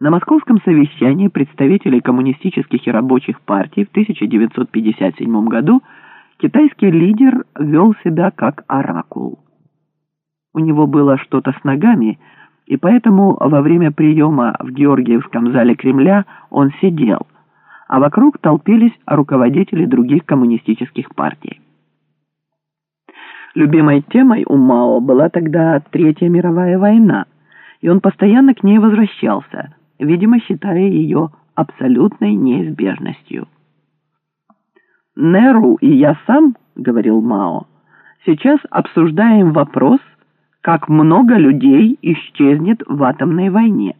На московском совещании представителей коммунистических и рабочих партий в 1957 году китайский лидер вел себя как оракул. У него было что-то с ногами, и поэтому во время приема в Георгиевском зале Кремля он сидел, а вокруг толпились руководители других коммунистических партий. Любимой темой у Мао была тогда Третья мировая война, и он постоянно к ней возвращался, видимо, считая ее абсолютной неизбежностью. «Неру и я сам, — говорил Мао, — сейчас обсуждаем вопрос, как много людей исчезнет в атомной войне.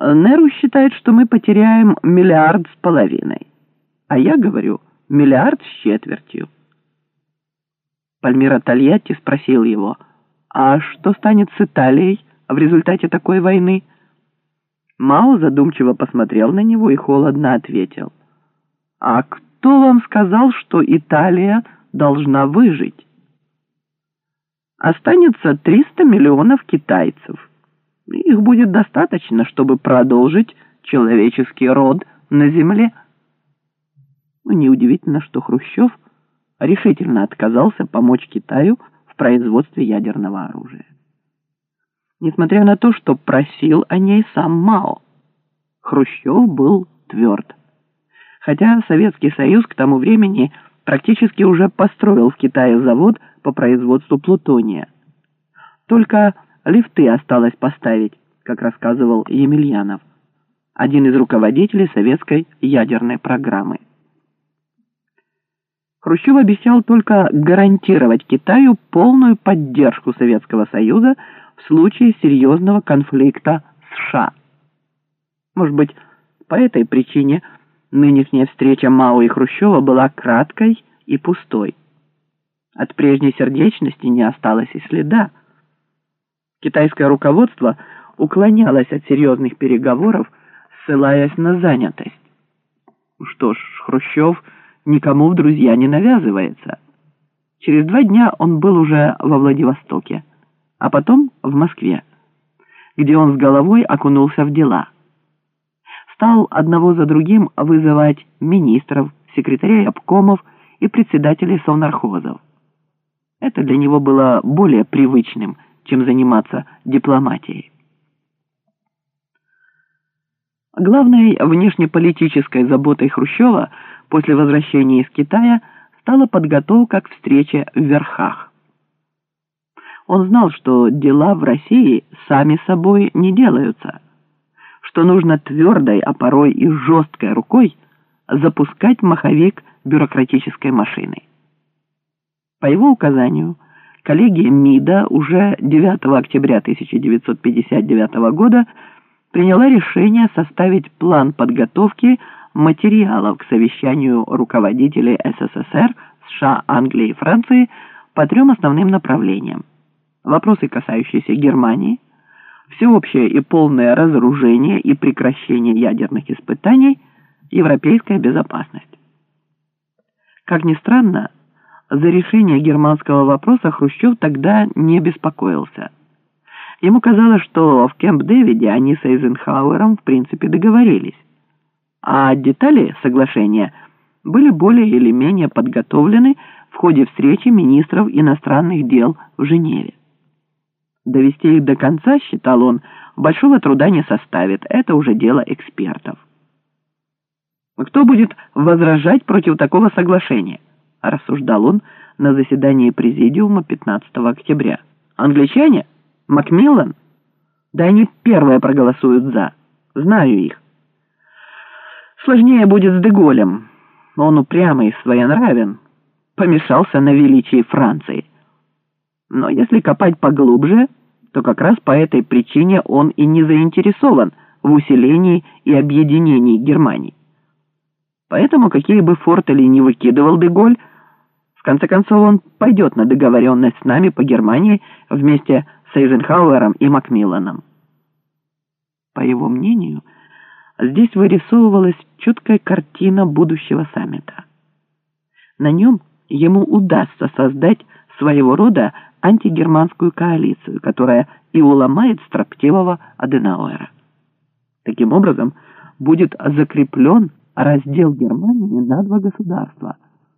Неру считает, что мы потеряем миллиард с половиной, а я говорю миллиард с четвертью. Пальмира Тольятти спросил его, а что станет с Италией в результате такой войны? Мао задумчиво посмотрел на него и холодно ответил. «А кто вам сказал, что Италия должна выжить?» «Останется 300 миллионов китайцев. Их будет достаточно, чтобы продолжить человеческий род на Земле». Ну, неудивительно, что Хрущев решительно отказался помочь Китаю в производстве ядерного оружия. Несмотря на то, что просил о ней сам Мао, Хрущев был тверд. Хотя Советский Союз к тому времени практически уже построил в Китае завод по производству плутония. Только лифты осталось поставить, как рассказывал Емельянов, один из руководителей советской ядерной программы. Хрущев обещал только гарантировать Китаю полную поддержку Советского Союза в случае серьезного конфликта США. Может быть, по этой причине нынешняя встреча Мао и Хрущева была краткой и пустой. От прежней сердечности не осталось и следа. Китайское руководство уклонялось от серьезных переговоров, ссылаясь на занятость. Что ж, Хрущев никому в друзья не навязывается. Через два дня он был уже во Владивостоке, а потом в Москве, где он с головой окунулся в дела. Стал одного за другим вызывать министров, секретарей обкомов и председателей совнархозов. Это для него было более привычным, чем заниматься дипломатией. Главной внешнеполитической заботой Хрущева после возвращения из Китая стала подготовка к встрече в Верхах. Он знал, что дела в России сами собой не делаются, что нужно твердой, а порой и жесткой рукой запускать маховик бюрократической машины. По его указанию, коллегия МИДа уже 9 октября 1959 года приняла решение составить план подготовки материалов к совещанию руководителей СССР, США, Англии и Франции по трем основным направлениям. Вопросы, касающиеся Германии, всеобщее и полное разоружение и прекращение ядерных испытаний, европейская безопасность. Как ни странно, за решение германского вопроса Хрущев тогда не беспокоился – Ему казалось, что в Кемп-Дэвиде они с Эйзенхауэром в принципе договорились, а детали соглашения были более или менее подготовлены в ходе встречи министров иностранных дел в Женеве. Довести их до конца, считал он, большого труда не составит, это уже дело экспертов. Кто будет возражать против такого соглашения? Рассуждал он на заседании президиума 15 октября. Англичане? Макмиллан? Да они первые проголосуют «за». Знаю их. Сложнее будет с Деголем. Он упрямый своенравен. Помешался на величии Франции. Но если копать поглубже, то как раз по этой причине он и не заинтересован в усилении и объединении Германии. Поэтому, какие бы фортели не выкидывал Деголь, в конце концов он пойдет на договоренность с нами по Германии вместе с Эйзенхауэром и Макмилланом. По его мнению, здесь вырисовывалась четкая картина будущего саммита. На нем ему удастся создать своего рода антигерманскую коалицию, которая и уломает строптивого Аденауэра. Таким образом, будет закреплен раздел Германии на два государства –